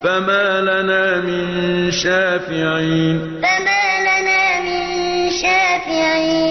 فَمَا لَنَا مِن شَافِعِينَ فَمَا لَنَا مِن شَافِعِينَ